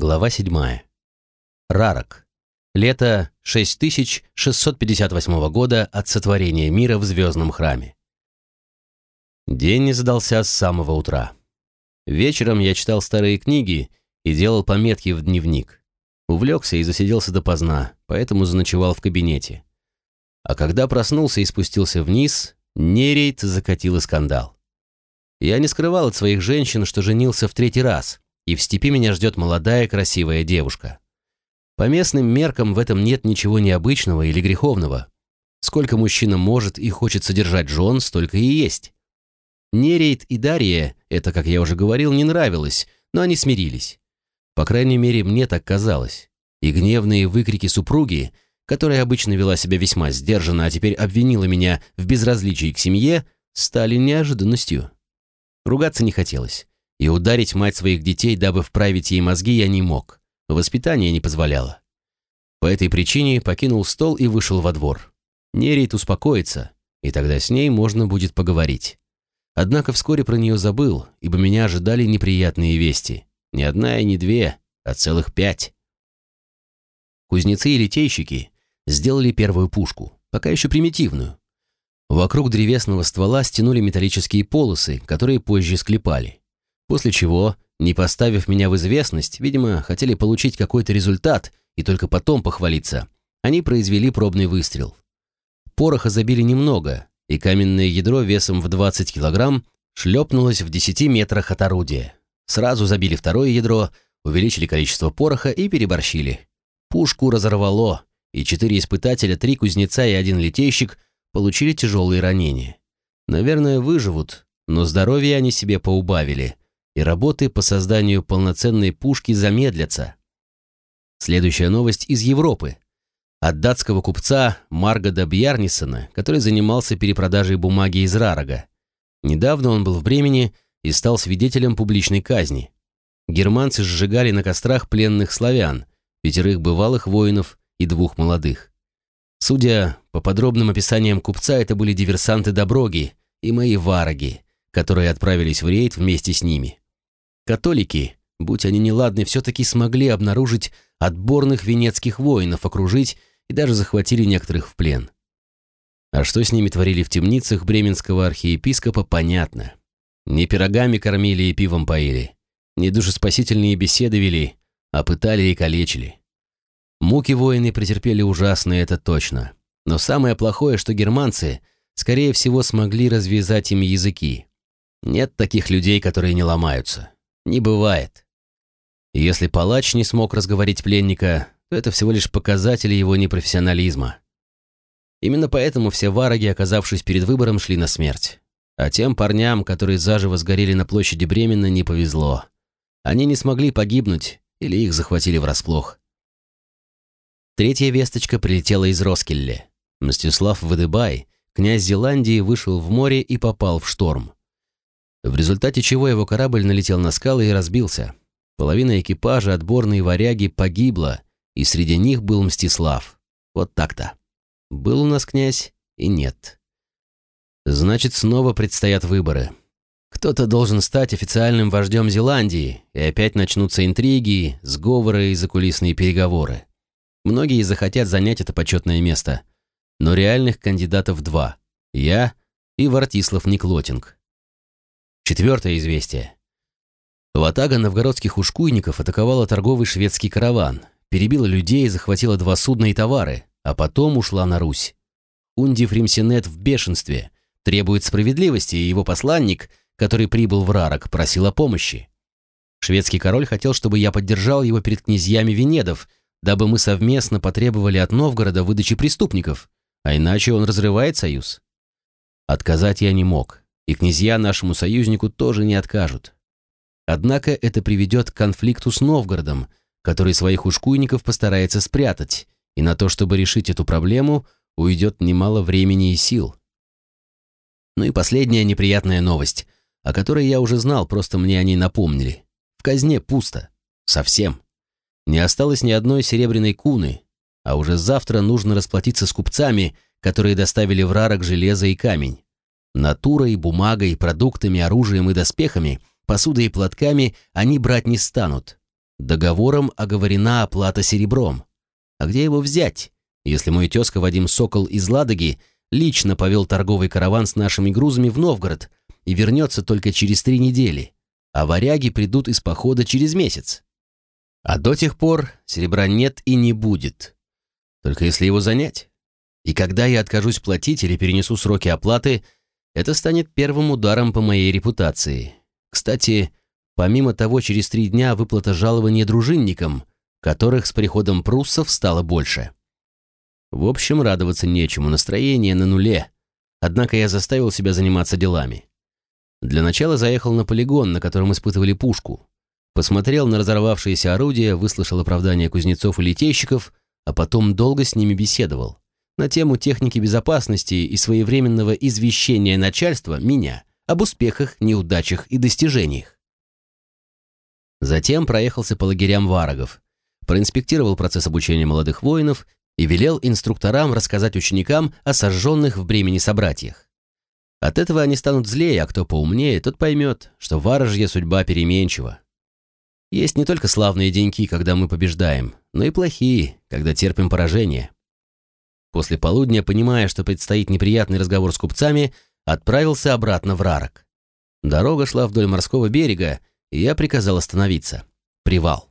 Глава 7. Рарок. Лето 6658 года от сотворения мира в Звездном храме. День не задался с самого утра. Вечером я читал старые книги и делал пометки в дневник. Увлекся и засиделся допоздна, поэтому заночевал в кабинете. А когда проснулся и спустился вниз, Нерейт закатил скандал. Я не скрывал от своих женщин, что женился в третий раз — и в степи меня ждет молодая красивая девушка. По местным меркам в этом нет ничего необычного или греховного. Сколько мужчина может и хочет содержать жен, столько и есть. Нерейт и Дарья, это, как я уже говорил, не нравилось, но они смирились. По крайней мере, мне так казалось. И гневные выкрики супруги, которая обычно вела себя весьма сдержанно, а теперь обвинила меня в безразличии к семье, стали неожиданностью. Ругаться не хотелось и ударить мать своих детей, дабы вправить ей мозги, я не мог. Воспитание не позволяло. По этой причине покинул стол и вышел во двор. Нерит успокоится, и тогда с ней можно будет поговорить. Однако вскоре про нее забыл, ибо меня ожидали неприятные вести. Не одна и не две, а целых пять. Кузнецы и литейщики сделали первую пушку, пока еще примитивную. Вокруг древесного ствола стянули металлические полосы, которые позже склепали. После чего, не поставив меня в известность, видимо, хотели получить какой-то результат и только потом похвалиться, они произвели пробный выстрел. Пороха забили немного, и каменное ядро весом в 20 килограмм шлепнулось в 10 метрах от орудия. Сразу забили второе ядро, увеличили количество пороха и переборщили. Пушку разорвало, и четыре испытателя, три кузнеца и один литейщик получили тяжелые ранения. Наверное, выживут, но здоровье они себе поубавили – и работы по созданию полноценной пушки замедлятся. Следующая новость из Европы. От датского купца Маргода Бьярнисона, который занимался перепродажей бумаги из Рарага. Недавно он был в Бремени и стал свидетелем публичной казни. Германцы сжигали на кострах пленных славян, пятерых бывалых воинов и двух молодых. Судя по подробным описаниям купца, это были диверсанты Доброги и мои вараги, которые отправились в рейд вместе с ними. Католики, будь они неладны, все-таки смогли обнаружить отборных венецких воинов, окружить и даже захватили некоторых в плен. А что с ними творили в темницах бременского архиепископа, понятно. Не пирогами кормили и пивом поили, не душеспасительные беседы вели, а пытали и калечили. Муки воины претерпели ужасные, это точно. Но самое плохое, что германцы, скорее всего, смогли развязать им языки. Нет таких людей, которые не ломаются. Не бывает. Если палач не смог разговорить пленника, то это всего лишь показатель его непрофессионализма. Именно поэтому все вараги, оказавшись перед выбором, шли на смерть. А тем парням, которые заживо сгорели на площади Бремена, не повезло. Они не смогли погибнуть, или их захватили врасплох. Третья весточка прилетела из Роскелле. Мстислав Выдыбай, князь Зеландии, вышел в море и попал в шторм в результате чего его корабль налетел на скалы и разбился. Половина экипажа, отборные варяги, погибла, и среди них был Мстислав. Вот так-то. Был у нас князь и нет. Значит, снова предстоят выборы. Кто-то должен стать официальным вождем Зеландии, и опять начнутся интриги, сговоры и закулисные переговоры. Многие захотят занять это почетное место. Но реальных кандидатов два. Я и Вартислав Никлотинг. Четвертое известие. Ватага новгородских ушкуйников атаковала торговый шведский караван, перебила людей, захватила два судна и товары, а потом ушла на Русь. Ундив Римсинет в бешенстве, требует справедливости, и его посланник, который прибыл в Рарок, просил о помощи. Шведский король хотел, чтобы я поддержал его перед князьями Венедов, дабы мы совместно потребовали от Новгорода выдачи преступников, а иначе он разрывает союз. Отказать я не мог, и князья нашему союзнику тоже не откажут. Однако это приведет к конфликту с Новгородом, который своих ушкуйников постарается спрятать, и на то, чтобы решить эту проблему, уйдет немало времени и сил. Ну и последняя неприятная новость, о которой я уже знал, просто мне о ней напомнили. В казне пусто. Совсем. Не осталось ни одной серебряной куны, а уже завтра нужно расплатиться с купцами, которые доставили в Рарок железо и камень. Натурой, бумагой, продуктами, оружием и доспехами, посудой и платками они брать не станут. Договором оговорена оплата серебром. А где его взять, если мой тезка Вадим Сокол из Ладоги лично повел торговый караван с нашими грузами в Новгород и вернется только через три недели, а варяги придут из похода через месяц? А до тех пор серебра нет и не будет. Только если его занять. И когда я откажусь платить или перенесу сроки оплаты, это станет первым ударом по моей репутации. Кстати, помимо того, через три дня выплата жалования дружинникам, которых с приходом пруссов стало больше. В общем, радоваться нечему, настроение на нуле. Однако я заставил себя заниматься делами. Для начала заехал на полигон, на котором испытывали пушку. Посмотрел на разорвавшиеся орудия, выслушал оправдания кузнецов и литейщиков, а потом долго с ними беседовал. На тему техники безопасности и своевременного извещения начальства меня об успехах, неудачах и достижениях. Затем проехался по лагерям варагов, проинспектировал процесс обучения молодых воинов и велел инструкторам рассказать ученикам о сожженных в бремени собратьях. От этого они станут злее, а кто поумнее, тот поймет, что варожья судьба переменчива. Есть не только славные деньки, когда мы побеждаем, но и плохие, когда терпим поражение. После полудня, понимая, что предстоит неприятный разговор с купцами, отправился обратно в Рарок. Дорога шла вдоль морского берега, и я приказал остановиться. Привал.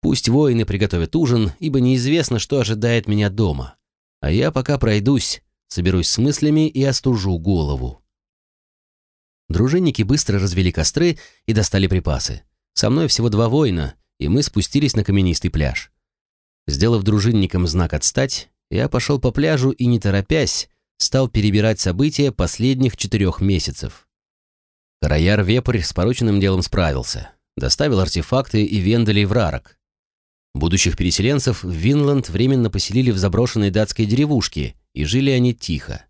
Пусть воины приготовят ужин, ибо неизвестно, что ожидает меня дома. А я пока пройдусь, соберусь с мыслями и остужу голову. Дружинники быстро развели костры и достали припасы. Со мной всего два воина, и мы спустились на каменистый пляж. Сделав дружинникам знак «отстать», я пошел по пляжу и, не торопясь, стал перебирать события последних четырех месяцев. Караяр Вепрь с порученным делом справился. Доставил артефакты и венделей в Рарок. Будущих переселенцев в Винланд временно поселили в заброшенной датской деревушке, и жили они тихо.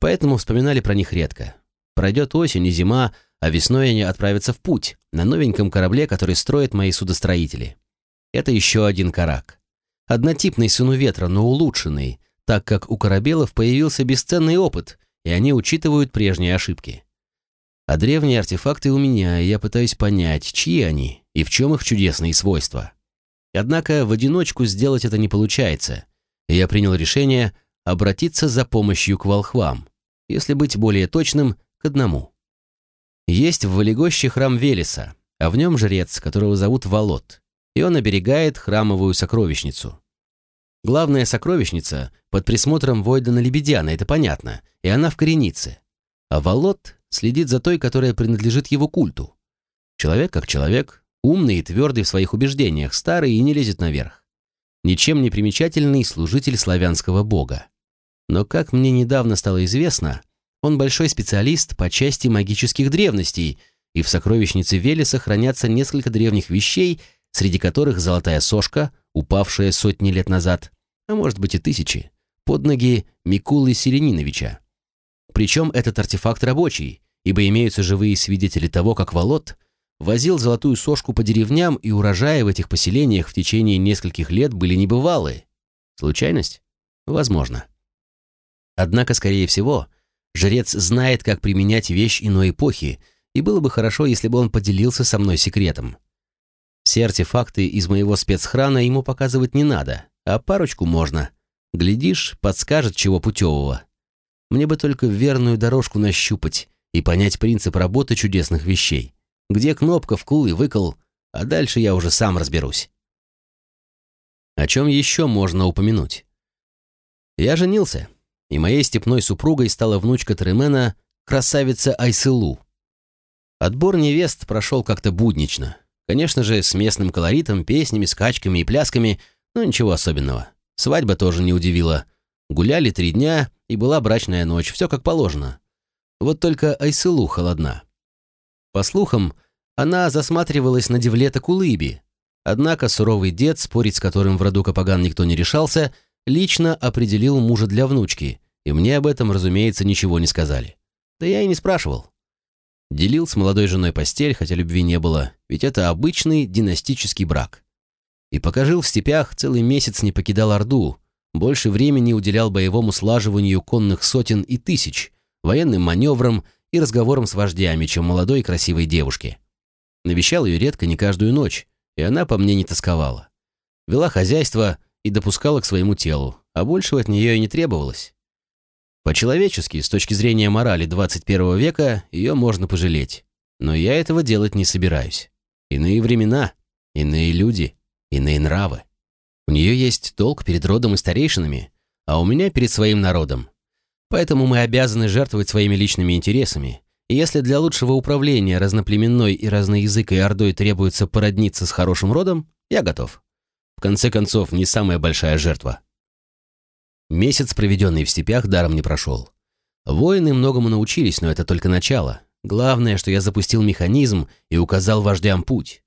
Поэтому вспоминали про них редко. Пройдет осень и зима, а весной они отправятся в путь, на новеньком корабле, который строят мои судостроители. Это еще один карак. Однотипный сыну ветра, но улучшенный, так как у корабелов появился бесценный опыт, и они учитывают прежние ошибки. А древние артефакты у меня, и я пытаюсь понять, чьи они и в чем их чудесные свойства. Однако в одиночку сделать это не получается, и я принял решение обратиться за помощью к волхвам, если быть более точным, к одному. Есть в Валегоще храм Велеса, а в нем жрец, которого зовут Волод, и он оберегает храмовую сокровищницу. Главная сокровищница под присмотром Войдана Лебедяна, это понятно, и она в коренице. А Волод следит за той, которая принадлежит его культу. Человек как человек, Умный и твердый в своих убеждениях, старый и не лезет наверх. Ничем не примечательный служитель славянского бога. Но, как мне недавно стало известно, он большой специалист по части магических древностей, и в сокровищнице Велеса хранятся несколько древних вещей, среди которых золотая сошка, упавшая сотни лет назад, а может быть и тысячи, под ноги Микулы Селениновича. Причем этот артефакт рабочий, ибо имеются живые свидетели того, как Волод возил золотую сошку по деревням, и урожаи в этих поселениях в течение нескольких лет были небывалые. Случайность? Возможно. Однако, скорее всего, жрец знает, как применять вещь иной эпохи, и было бы хорошо, если бы он поделился со мной секретом. Все артефакты из моего спецхрана ему показывать не надо, а парочку можно. Глядишь, подскажет чего путевого. Мне бы только верную дорожку нащупать и понять принцип работы чудесных вещей. Где кнопка, вкл и выкл, а дальше я уже сам разберусь. О чем еще можно упомянуть? Я женился, и моей степной супругой стала внучка Тремена, красавица Айсылу. Отбор невест прошел как-то буднично. Конечно же, с местным колоритом, песнями, скачками и плясками, но ничего особенного. Свадьба тоже не удивила. Гуляли три дня, и была брачная ночь, все как положено. Вот только Айсылу холодна. По слухам, она засматривалась на Девлета Кулыби. Однако суровый дед, спорить с которым в роду Капаган никто не решался, лично определил мужа для внучки, и мне об этом, разумеется, ничего не сказали. Да я и не спрашивал. Делил с молодой женой постель, хотя любви не было, ведь это обычный династический брак. И пока жил в степях, целый месяц не покидал Орду, больше времени уделял боевому слаживанию конных сотен и тысяч, военным маневрам и разговором с вождями, чем молодой и красивой девушке. Навещал ее редко, не каждую ночь, и она по мне не тосковала. Вела хозяйство и допускала к своему телу, а большего от нее и не требовалось. По-человечески, с точки зрения морали 21 века, ее можно пожалеть. Но я этого делать не собираюсь. Иные времена, иные люди, иные нравы. У нее есть долг перед родом и старейшинами, а у меня перед своим народом. Поэтому мы обязаны жертвовать своими личными интересами. И если для лучшего управления разноплеменной и разноязыкой ордой требуется породниться с хорошим родом, я готов. В конце концов, не самая большая жертва. Месяц, проведенный в степях, даром не прошел. Воины многому научились, но это только начало. Главное, что я запустил механизм и указал вождям путь.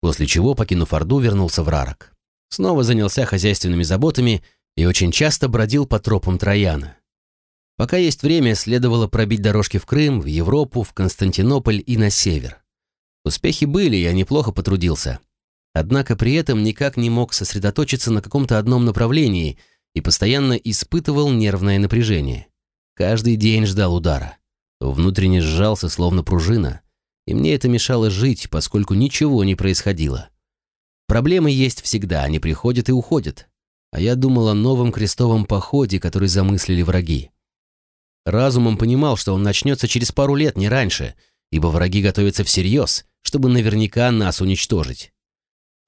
После чего, покинув Орду, вернулся в Рарок. Снова занялся хозяйственными заботами и очень часто бродил по тропам Трояна. Пока есть время, следовало пробить дорожки в Крым, в Европу, в Константинополь и на север. Успехи были, я неплохо потрудился. Однако при этом никак не мог сосредоточиться на каком-то одном направлении и постоянно испытывал нервное напряжение. Каждый день ждал удара. Внутренне сжался, словно пружина, и мне это мешало жить, поскольку ничего не происходило. Проблемы есть всегда, они приходят и уходят. А я думал о новом крестовом походе, который замыслили враги. Разумом понимал, что он начнется через пару лет, не раньше, ибо враги готовятся всерьез, чтобы наверняка нас уничтожить.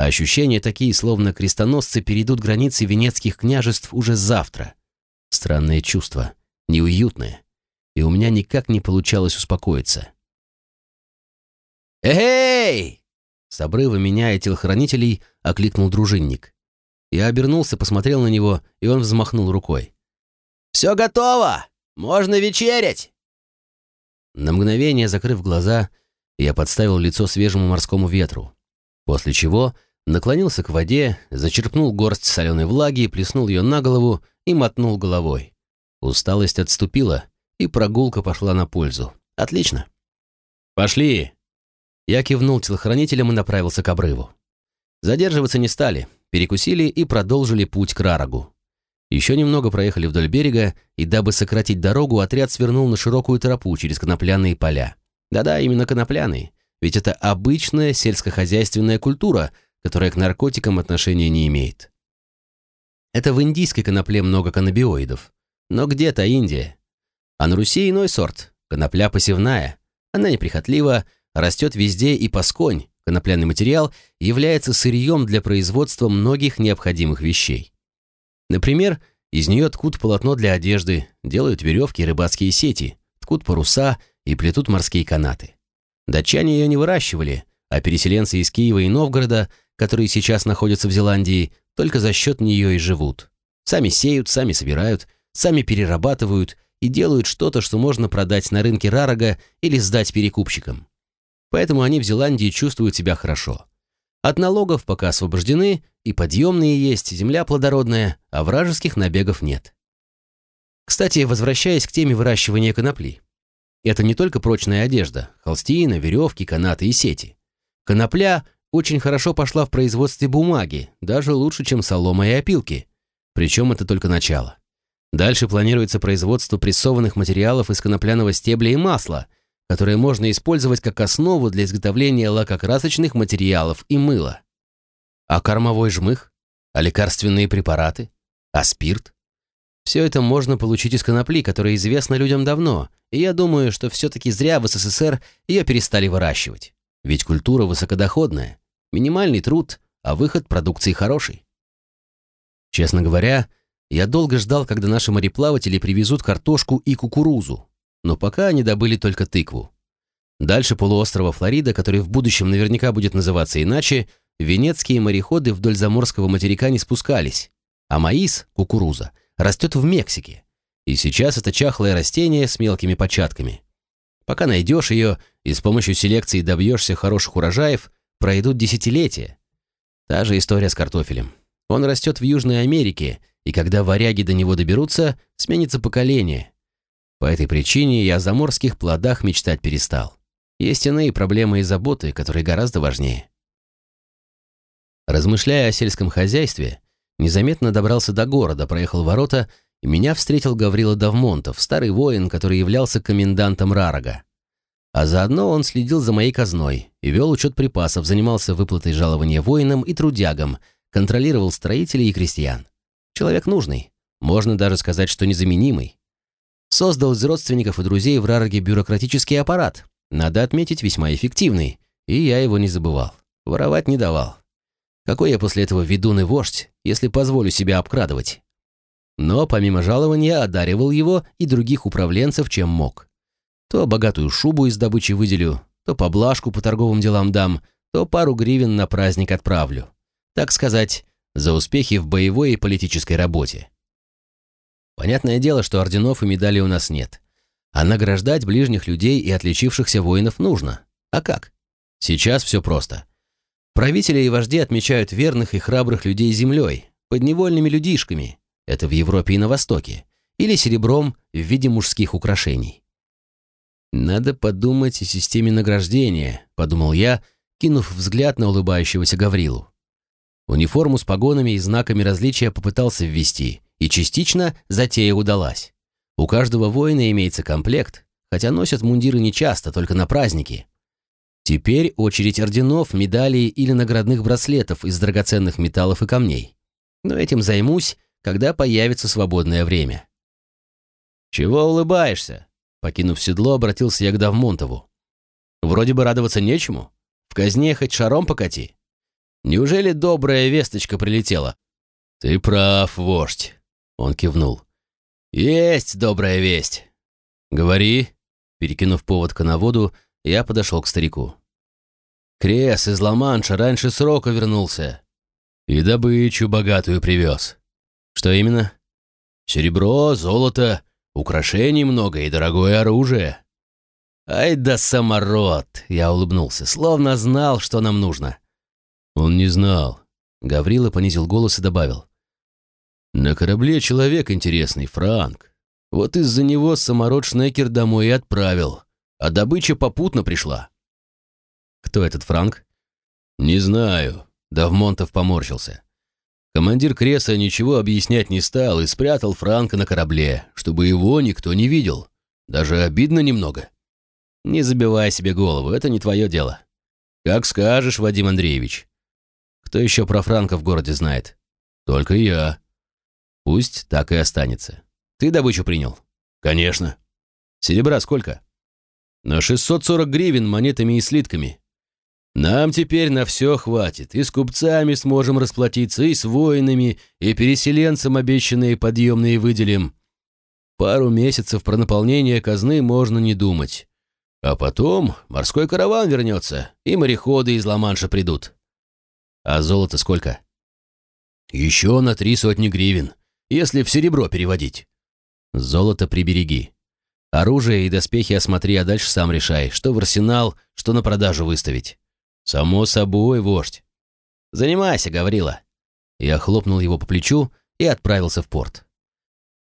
Ощущения такие, словно крестоносцы перейдут границы венецких княжеств уже завтра. Странное чувство, неуютное, и у меня никак не получалось успокоиться. «Эй!» С обрыва меня и телохранителей окликнул дружинник. Я обернулся, посмотрел на него, и он взмахнул рукой. «Все готово! Можно вечерять!» На мгновение, закрыв глаза, я подставил лицо свежему морскому ветру, после чего наклонился к воде, зачерпнул горсть соленой влаги, плеснул ее на голову и мотнул головой. Усталость отступила, и прогулка пошла на пользу. Отлично. «Пошли!» Я кивнул телохранителям и направился к обрыву. Задерживаться не стали, перекусили и продолжили путь к Рарагу. Еще немного проехали вдоль берега, и дабы сократить дорогу, отряд свернул на широкую тропу через конопляные поля. Да-да, именно конопляные, ведь это обычная сельскохозяйственная культура, которая к наркотикам отношения не имеет. Это в индийской конопле много каннабиоидов. Но где-то Индия. А на Руси иной сорт, конопля посевная. Она неприхотлива, растет везде и посконь. Конопляный материал является сырьем для производства многих необходимых вещей. Например, из нее ткут полотно для одежды, делают веревки и рыбацкие сети, ткут паруса и плетут морские канаты. Датчане ее не выращивали, а переселенцы из Киева и Новгорода, которые сейчас находятся в Зеландии, только за счет нее и живут. Сами сеют, сами собирают, сами перерабатывают и делают что-то, что можно продать на рынке Рарага или сдать перекупщикам. Поэтому они в Зеландии чувствуют себя хорошо. От налогов пока освобождены, и подъемные есть, земля плодородная, а вражеских набегов нет. Кстати, возвращаясь к теме выращивания конопли. Это не только прочная одежда, холстина, веревки, канаты и сети. Конопля очень хорошо пошла в производстве бумаги, даже лучше, чем солома и опилки. Причем это только начало. Дальше планируется производство прессованных материалов из конопляного стебля и масла – которые можно использовать как основу для изготовления лакокрасочных материалов и мыла. А кормовой жмых? А лекарственные препараты? А спирт? Все это можно получить из конопли, которая известна людям давно, и я думаю, что все-таки зря в СССР ее перестали выращивать. Ведь культура высокодоходная, минимальный труд, а выход продукции хороший. Честно говоря, я долго ждал, когда наши мореплаватели привезут картошку и кукурузу, но пока они добыли только тыкву. Дальше полуострова Флорида, который в будущем наверняка будет называться иначе, венецкие мореходы вдоль заморского материка не спускались, а маис, кукуруза, растет в Мексике. И сейчас это чахлое растение с мелкими початками. Пока найдешь ее и с помощью селекции добьешься хороших урожаев, пройдут десятилетия. Та же история с картофелем. Он растет в Южной Америке, и когда варяги до него доберутся, сменится поколение, по этой причине я о заморских плодах мечтать перестал. Есть иные проблемы и заботы, которые гораздо важнее. Размышляя о сельском хозяйстве, незаметно добрался до города, проехал ворота, и меня встретил Гаврила Давмонтов, старый воин, который являлся комендантом Рарага. А заодно он следил за моей казной и вел учет припасов, занимался выплатой жалования воинам и трудягам, контролировал строителей и крестьян. Человек нужный, можно даже сказать, что незаменимый. Создал из родственников и друзей в Рарге бюрократический аппарат, надо отметить, весьма эффективный, и я его не забывал. Воровать не давал. Какой я после этого ведун и вождь, если позволю себя обкрадывать? Но помимо жалования одаривал его и других управленцев, чем мог. То богатую шубу из добычи выделю, то поблажку по торговым делам дам, то пару гривен на праздник отправлю. Так сказать, за успехи в боевой и политической работе. Понятное дело, что орденов и медалей у нас нет. А награждать ближних людей и отличившихся воинов нужно. А как? Сейчас все просто. Правители и вожди отмечают верных и храбрых людей землей, подневольными людишками, это в Европе и на Востоке, или серебром в виде мужских украшений. «Надо подумать о системе награждения», — подумал я, кинув взгляд на улыбающегося Гаврилу. Униформу с погонами и знаками различия попытался ввести, и частично затея удалась. У каждого воина имеется комплект, хотя носят мундиры нечасто, только на праздники. Теперь очередь орденов, медалей или наградных браслетов из драгоценных металлов и камней. Но этим займусь, когда появится свободное время. «Чего улыбаешься?» Покинув седло, обратился я к Давмонтову. «Вроде бы радоваться нечему. В казне хоть шаром покати. Неужели добрая весточка прилетела?» «Ты прав, вождь», — он кивнул. «Есть добрая весть». «Говори». Перекинув поводка на воду, я подошел к старику. «Крес из Ла-Манша раньше срока вернулся. И добычу богатую привез». «Что именно?» «Серебро, золото, Украшений много и дорогое оружие». «Ай да самород!» — я улыбнулся, словно знал, что нам нужно. Он не знал. Гаврила понизил голос и добавил. «На корабле человек интересный, Франк. Вот из-за него самород Шнекер домой и отправил, а добыча попутно пришла». «Кто этот Франк?» «Не знаю», — Давмонтов поморщился. Командир Креса ничего объяснять не стал и спрятал Франка на корабле, чтобы его никто не видел. Даже обидно немного. Не забивай себе голову, это не твое дело. Как скажешь, Вадим Андреевич. Кто еще про Франка в городе знает? Только я. Пусть так и останется. Ты добычу принял? Конечно. Серебра сколько? На 640 гривен монетами и слитками. Нам теперь на все хватит. И с купцами сможем расплатиться, и с воинами, и переселенцам обещанные подъемные выделим. Пару месяцев про наполнение казны можно не думать. А потом морской караван вернется, и мореходы из Ла-Манша придут. А золото сколько? Еще на три сотни гривен, если в серебро переводить. Золото прибереги. Оружие и доспехи осмотри, а дальше сам решай, что в арсенал, что на продажу выставить. «Само собой, вождь». «Занимайся, Гаврила». Я хлопнул его по плечу и отправился в порт.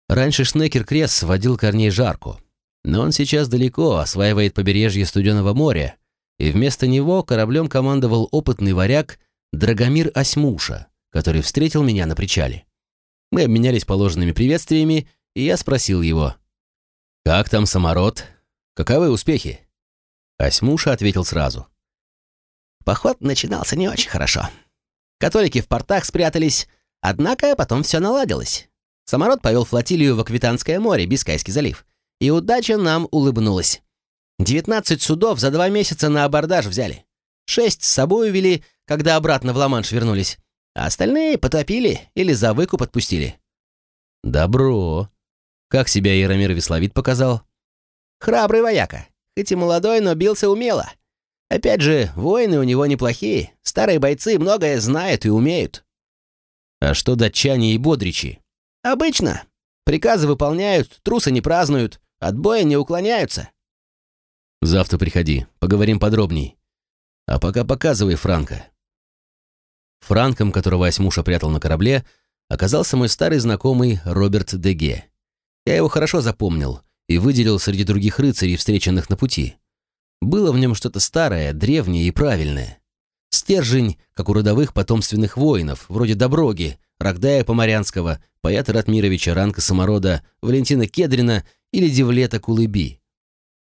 Раньше Шнекер Кресс водил корней жарку, но он сейчас далеко, осваивает побережье Студенного моря, и вместо него кораблем командовал опытный варяг Драгомир Осьмуша, который встретил меня на причале. Мы обменялись положенными приветствиями, и я спросил его, «Как там самород? Каковы успехи?» Осьмуша ответил сразу. Поход начинался не очень хорошо. Католики в портах спрятались, однако потом все наладилось. Самород повел флотилию в Аквитанское море, Бискайский залив. И удача нам улыбнулась. 19 судов за два месяца на абордаж взяли. Шесть с собой увели, когда обратно в Ла-Манш вернулись. А остальные потопили или за выкуп отпустили. Добро. Как себя Яромир Весловит показал? Храбрый вояка. Хоть и молодой, но бился умело. Опять же, воины у него неплохие. Старые бойцы многое знают и умеют. А что датчане и бодричи? Обычно. Приказы выполняют, трусы не празднуют, от боя не уклоняются. Завтра приходи, поговорим подробней. А пока показывай Франка. Франком, которого Осьмуша прятал на корабле, оказался мой старый знакомый Роберт Деге. Я его хорошо запомнил и выделил среди других рыцарей, встреченных на пути. Было в нем что-то старое, древнее и правильное. Стержень, как у родовых потомственных воинов, вроде Доброги, Рогдая Поморянского, Паята Ратмировича Ранка Саморода, Валентина Кедрина или Девлета Кулыби.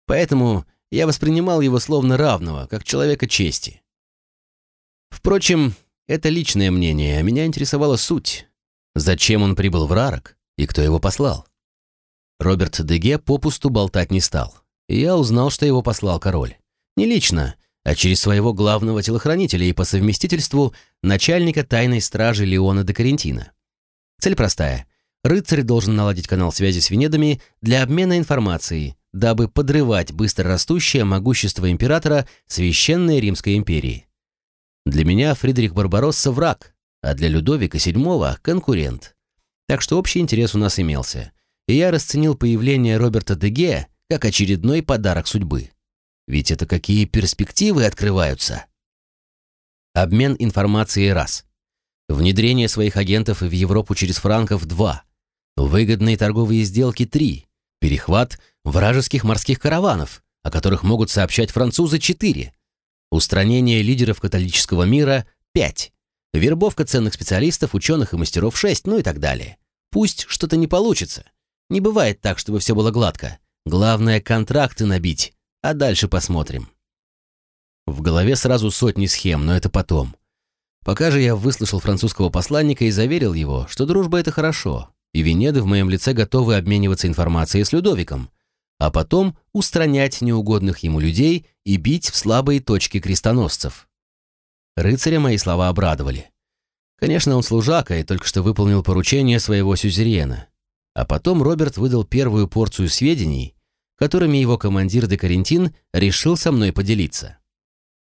Поэтому я воспринимал его словно равного, как человека чести. Впрочем, это личное мнение, а меня интересовала суть. Зачем он прибыл в Рарок и кто его послал? Роберт Деге попусту болтать не стал. Я узнал, что его послал король. Не лично, а через своего главного телохранителя и по совместительству начальника тайной стражи Леона де Карентина. Цель простая. Рыцарь должен наладить канал связи с Венедами для обмена информацией, дабы подрывать быстро растущее могущество императора Священной Римской империи. Для меня Фридрих Барбаросса враг, а для Людовика VII конкурент. Так что общий интерес у нас имелся, и я расценил появление Роберта Деге как очередной подарок судьбы. Ведь это какие перспективы открываются? Обмен информацией раз. Внедрение своих агентов в Европу через франков два. Выгодные торговые сделки три. Перехват вражеских морских караванов, о которых могут сообщать французы четыре. Устранение лидеров католического мира пять. Вербовка ценных специалистов, ученых и мастеров шесть, ну и так далее. Пусть что-то не получится. Не бывает так, чтобы все было гладко. Главное, контракты набить, а дальше посмотрим. В голове сразу сотни схем, но это потом. Пока же я выслушал французского посланника и заверил его, что дружба — это хорошо, и Венеды в моем лице готовы обмениваться информацией с Людовиком, а потом устранять неугодных ему людей и бить в слабые точки крестоносцев. Рыцаря мои слова обрадовали. Конечно, он служака и только что выполнил поручение своего сюзерена. А потом Роберт выдал первую порцию сведений, которыми его командир де Карентин решил со мной поделиться.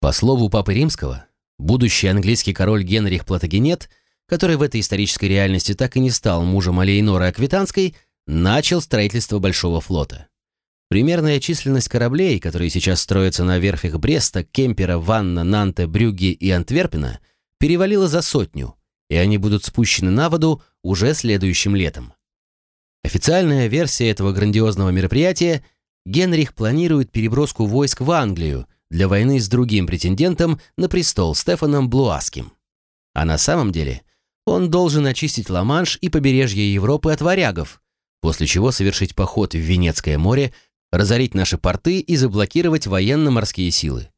По слову Папы Римского, будущий английский король Генрих Платагенет, который в этой исторической реальности так и не стал мужем Алейноры Аквитанской, начал строительство Большого флота. Примерная численность кораблей, которые сейчас строятся на верфях Бреста, Кемпера, Ванна, Нанта, Брюгге и Антверпена, перевалила за сотню, и они будут спущены на воду уже следующим летом. Официальная версия этого грандиозного мероприятия – Генрих планирует переброску войск в Англию для войны с другим претендентом на престол Стефаном Блуаским. А на самом деле он должен очистить Ла-Манш и побережье Европы от варягов, после чего совершить поход в Венецкое море, разорить наши порты и заблокировать военно-морские силы.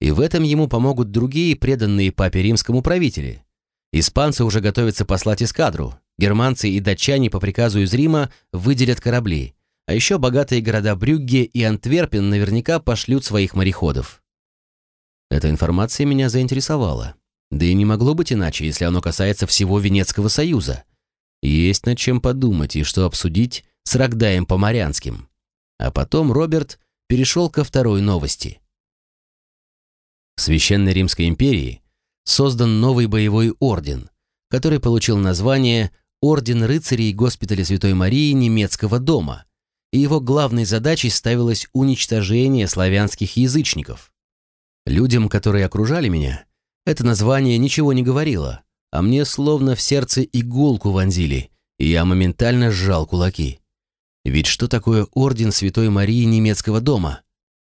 И в этом ему помогут другие преданные папе римскому правители. Испанцы уже готовятся послать эскадру, германцы и датчане по приказу из Рима выделят корабли, а еще богатые города Брюгге и Антверпен наверняка пошлют своих мореходов. Эта информация меня заинтересовала. Да и не могло быть иначе, если оно касается всего Венецкого союза. Есть над чем подумать и что обсудить с Рогдаем Поморянским. А потом Роберт перешел ко второй новости. В Священной Римской империи создан новый боевой орден, который получил название Орден рыцарей госпиталя Святой Марии немецкого дома, и его главной задачей ставилось уничтожение славянских язычников. Людям, которые окружали меня, это название ничего не говорило, а мне словно в сердце иголку вонзили, и я моментально сжал кулаки. Ведь что такое Орден Святой Марии Немецкого дома?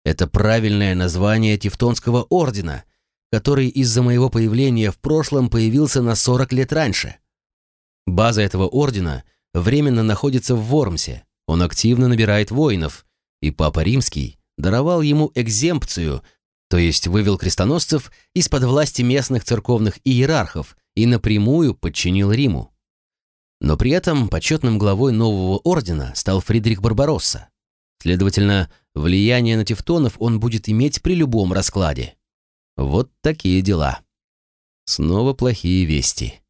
Это правильное название Тевтонского ордена, который из-за моего появления в прошлом появился на 40 лет раньше. База этого ордена временно находится в Вормсе, он активно набирает воинов, и Папа Римский даровал ему экземпцию, то есть вывел крестоносцев из-под власти местных церковных иерархов и напрямую подчинил Риму. Но при этом почетным главой нового ордена стал Фридрих Барбаросса. Следовательно, влияние на тевтонов он будет иметь при любом раскладе. Вот такие дела. Снова плохие вести.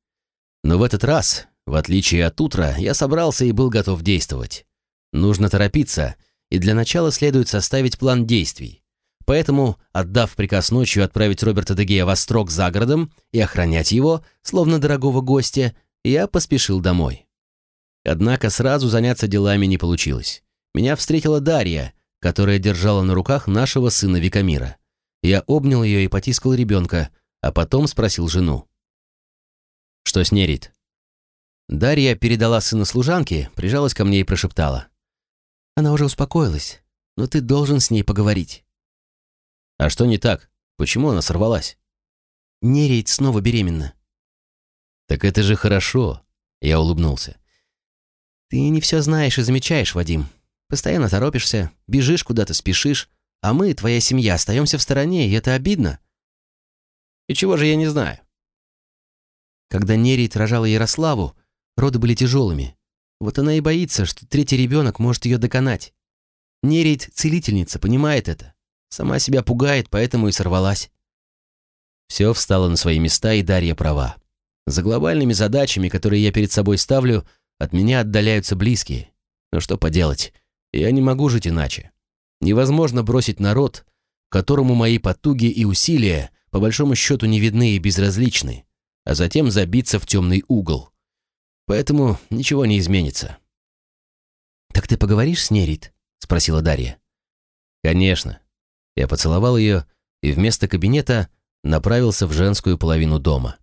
Но в этот раз, в отличие от утра, я собрался и был готов действовать. Нужно торопиться, и для начала следует составить план действий. Поэтому, отдав приказ ночью отправить Роберта Дегея в Острог за городом и охранять его, словно дорогого гостя, я поспешил домой. Однако сразу заняться делами не получилось. Меня встретила Дарья, которая держала на руках нашего сына Викамира. Я обнял ее и потискал ребенка, а потом спросил жену. «Что с ней, Рит?» Дарья передала сына служанке, прижалась ко мне и прошептала. Она уже успокоилась, но ты должен с ней поговорить. А что не так? Почему она сорвалась? Нерейд снова беременна. Так это же хорошо, я улыбнулся. Ты не все знаешь и замечаешь, Вадим. Постоянно торопишься, бежишь куда-то, спешишь, а мы, твоя семья, остаемся в стороне, и это обидно. И чего же я не знаю? Когда Нерит рожала Ярославу, роды были тяжелыми. Вот она и боится, что третий ребенок может ее доконать. Нерит — целительница, понимает это. Сама себя пугает, поэтому и сорвалась. Все встало на свои места, и Дарья права. За глобальными задачами, которые я перед собой ставлю, от меня отдаляются близкие. Но что поделать, я не могу жить иначе. Невозможно бросить народ, которому мои потуги и усилия по большому счету не видны и безразличны, а затем забиться в темный угол. Поэтому ничего не изменится. «Так ты поговоришь с Нерит?» — спросила Дарья. «Конечно». Я поцеловал ее и вместо кабинета направился в женскую половину дома.